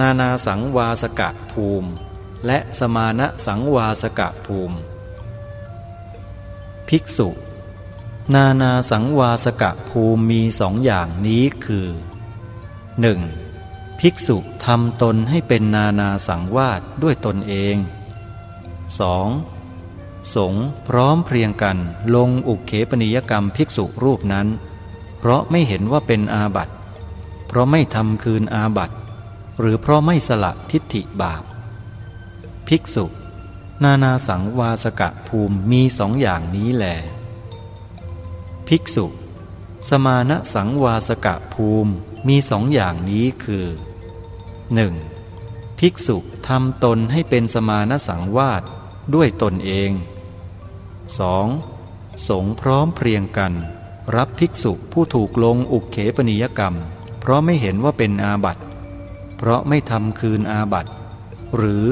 นานาสังวาสกะภูมิ และสมาณสังวาสกะภูมิ ภิกษุ นานาสังวาสกะภูมิมีสองอย่างนี้คือ 1. ภิกษุทำตนให้เป็นนานาสังวาสด้วยตนเอง 2. สงพร้อมเพรียงกันลงอุเขปนิยกรรมภิกษุรูปนั้น เพราะไม่เห็นว่าเป็นอาบัติ เพราะไม่ทำคืนอาบัติ หรือเพราะไม่สละทิฏฐิบาป ภิกษุ นานาสังวาสกะภูมิมีสองอย่างนี้แหลภิกษุ สมาณสังวาสกะภูมิมีสองอย่างนี้คือ 1. ภิกษุทำตนให้เป็นสมาณสังวาสด้วยตนเอง 2. สงพร้อมเพรียงกัน รับภิกษุผู้ถูกลงอุกเขปนิยกรรม เพราะไม่เห็นว่าเป็นอาบัติ เพราะไม่ทำคืนอาบัตหรือ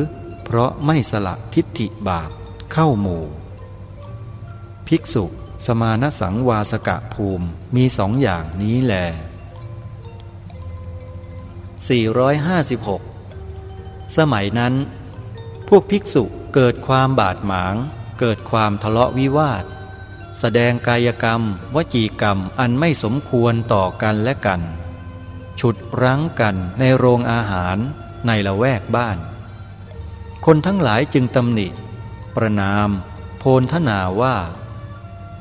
เพราะไม่สละทิฏฐิบาปเข้าหมู่ ภิกษุ สมาณสังวาสกะภูมิมีสองอย่างนี้แหล456 สมัยนั้น พวกภิกษุเกิดความบาดหมาง เกิดความทะเลาะวิวาท แสดงกายกรรม วจีกรรมอันไม่สมควรต่อกันและกัน ฉุดรั้งกันในโรงอาหารในละแวกบ้าน คนทั้งหลายจึงตำหนิ ประนาม โพนทนาว่า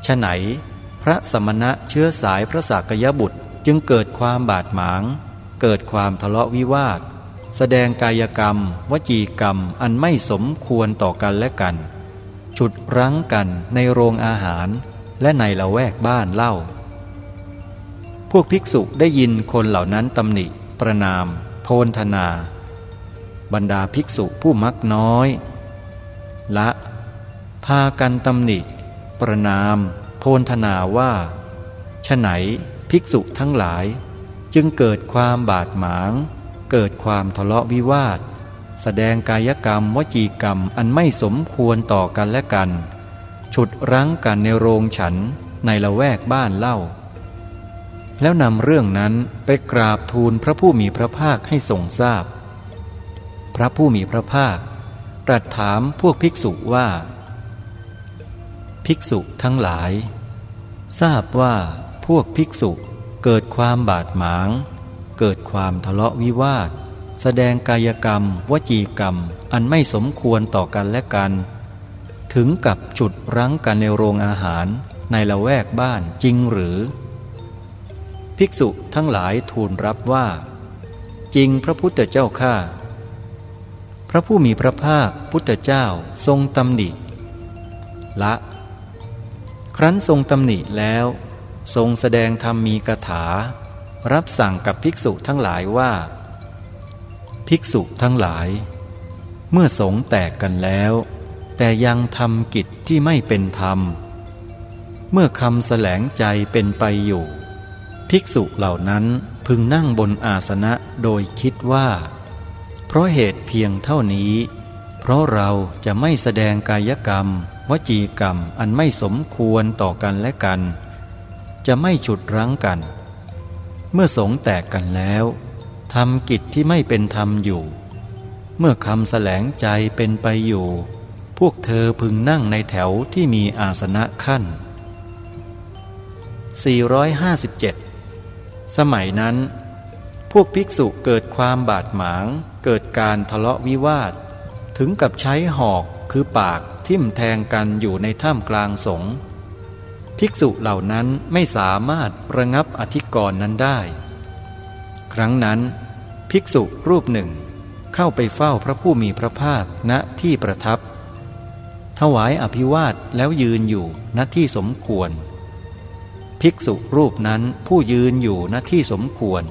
ฉไหน พระสมณะเชื้อสายพระสากยบุตรจึงเกิดความบาดหมาง เกิดความทะเลาะวิวาท แสดงกายกรรม วจีกรรมอันไม่สมควรต่อกันและกัน ฉุดรั้งกันในโรงอาหารและในละแวกบ้านเล่า พวกภิกษุได้ยินคนเหล่านั้นตำหนิ ประนาม โพนธนา บรรดาภิกษุผู้มักน้อย ละ พากันตำหนิ ประนาม โพนธนาว่าฉไหนภิกษุทั้งหลาย จึงเกิดความบาดหมาง เกิดความทะเลาะวิวาท แสดงกายกรรมวจีกรรมอันไม่สมควรต่อกันและกัน ฉุดรั้งกันในโรงฉันในละแวกบ้านเล่า แล้วนำเรื่องนั้นไปกราบทูลพระผู้มีพระภาคให้ทรงทราบพพระผู้มีพระภาคตรัสถามพวกภิกษุว่า ภิกษุทั้งหลาย ทราบว่าพวกภิกษุเกิดความบาดหมาง เกิดความทะเลาะวิวาท แสดงกายกรรม วจีกรรม อันไม่สมควรต่อกันและกัน ถึงกับจุดรั้งกันในโรงอาหารในละแวกบ้านจริงหรือ ภิกษุทั้งหลายทูลรับว่า จริงพระพุทธเจ้าข้าพระผู้มีพระภาคพุทธเจ้าทรงตำหนิ ละ ครั้นทรงตำหนิแล้ว ทรงแสดงธรรมมีกถา รับสั่งกับภิกษุทั้งหลายว่า ภิกษุทั้งหลาย เมื่อสงแตกกันแล้ว แต่ยังทำกิจที่ไม่เป็นธรรม เมื่อคำแสลงใจเป็นไปอยู่ ภิกษุเหล่านั้นพึงนั่งบนอาสนะโดยคิดว่า เพราะเหตุเพียงเท่านี้ เพราะเราจะไม่แสดงกายกรรม วจีกรรมอันไม่สมควรต่อกันและกัน จะไม่ฉุดรั้งกัน เมื่อสงแตกกันแล้วทำกิจที่ไม่เป็นธรรมอยู่ เมื่อคำแสลงใจเป็นไปอยู่ พวกเธอพึงนั่งในแถวที่มีอาสนะขั้น 457 สมัยนั้น พวกภิกษุเกิดความบาดหมาง เกิดการทะเลาะวิวาท ถึงกับใช้หอกคือปากทิ่มแทงกันอยู่ในถ้ำกลางสงภิกษุเหล่านั้นไม่สามารถระงับอธิกรณ์นั้นได้ ครั้งนั้น ภิกษุรูปหนึ่ง เข้าไปเฝ้าพระผู้มีพระภาคณที่ประทับ ถวายอภิวาทแล้วยืนอยู่ณที่สมควร ภิกษุรูปนั้นผู้ยืนอยู่ณที่สมควร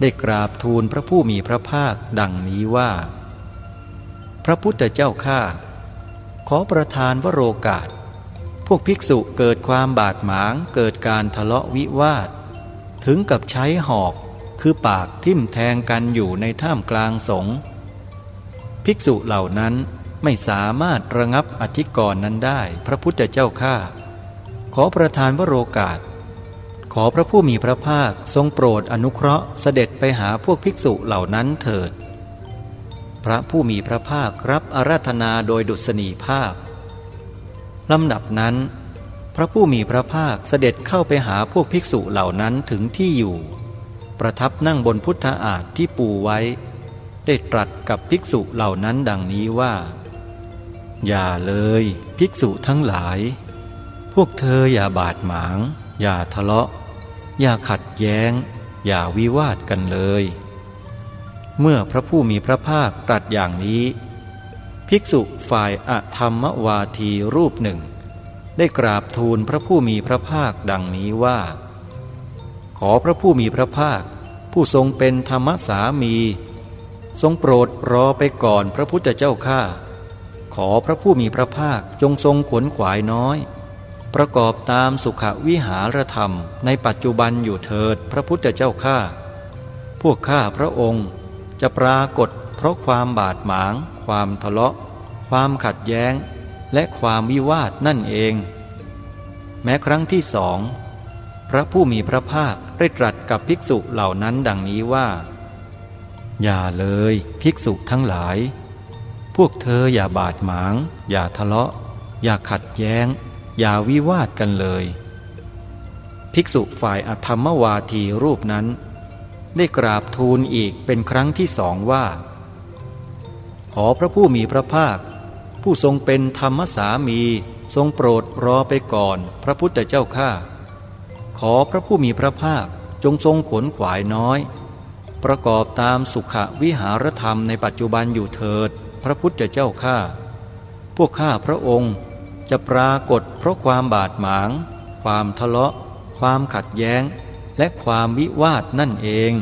ได้กราบทูลพระผู้มีพระภาคดังนี้ว่า พระพุทธเจ้าข้าขอประทานวโรกาส พวกภิกษุเกิดความบาดหมางเกิดการทะเลาะวิวาท ถึงกับใช้หอกคือปากทิ่มแทงกันอยู่ในท่ามกลางสงภิกษุเหล่านั้นไม่สามารถระงับอธิกรณ์นั้นได้ พระพุทธเจ้าข้า ขอประทานวโรกาส ขอพระผู้มีพระภาคทรงโปรดอนุเคราะห์เสด็จไปหาพวกภิกษุเหล่านั้นเถิด พระผู้มีพระภาครับอาราธนาโดยดุษณีภาพลำดับนั้น พระผู้มีพระภาคเสด็จเข้าไปหาพวกภิกษุเหล่านั้นถึงที่อยู่ ประทับนั่งบนพุทธอาฏที่ปูไว้ ได้ตรัสกับภิกษุเหล่านั้นดังนี้ว่า อย่าเลย ภิกษุทั้งหลาย พวกเธออย่าบาดหมาง อย่าทะเลาะ อย่าขัดแย้ง อย่าวิวาทกันเลย เมื่อพระผู้มีพระภาคตรัสอย่างนี้ ภิกษุฝ่ายอธรรมวาทีรูปหนึ่ง ได้กราบทูลพระผู้มีพระภาคดังนี้ว่า ขอพระผู้มีพระภาค ผู้ทรงเป็นธรรมสามี ทรงโปรดรอไปก่อนพระพุทธเจ้าข้าขอพระผู้มีพระภาคจงทรงขวนขวายน้อย ประกอบตามสุขวิหารธรรมในปัจจุบันอยู่เถิดพระพุทธเจ้าข้าพวกข้าพระองค์จะปรากฏเพราะความบาดหมาง ความทะเลาะ ความขัดแย้ง และความวิวาทนั่นเอง แม้ครั้งที่สองพระผู้มีพระภาคได้ตรัสกับภิกษุเหล่านั้นดังนี้ว่า อย่าเลยภิกษุทั้งหลาย พวกเธออย่าบาดหมาง อย่าทะเลาะ อย่าขัดแย้ง อย่าวิวาทกันเลย ภิกษุฝ่ายอธรรมวาทีรูปนั้น ได้กราบทูลอีกเป็นครั้งที่สองว่า ขอพระผู้มีพระภาค ผู้ทรงเป็นธรรมสามีทรงโปรดรอไปก่อนพระพุทธเจ้าข้าขอพระผู้มีพระภาคจงทรงขนขวายน้อย ประกอบตามสุขวิหารธรรมในปัจจุบันอยู่เถิด พระพุทธเจ้าข้าพวกข้าพระองค์ จะปรากฏเพราะความบาดหมาง ความทะเลาะ ความขัดแย้ง และความวิวาทนั่นเอง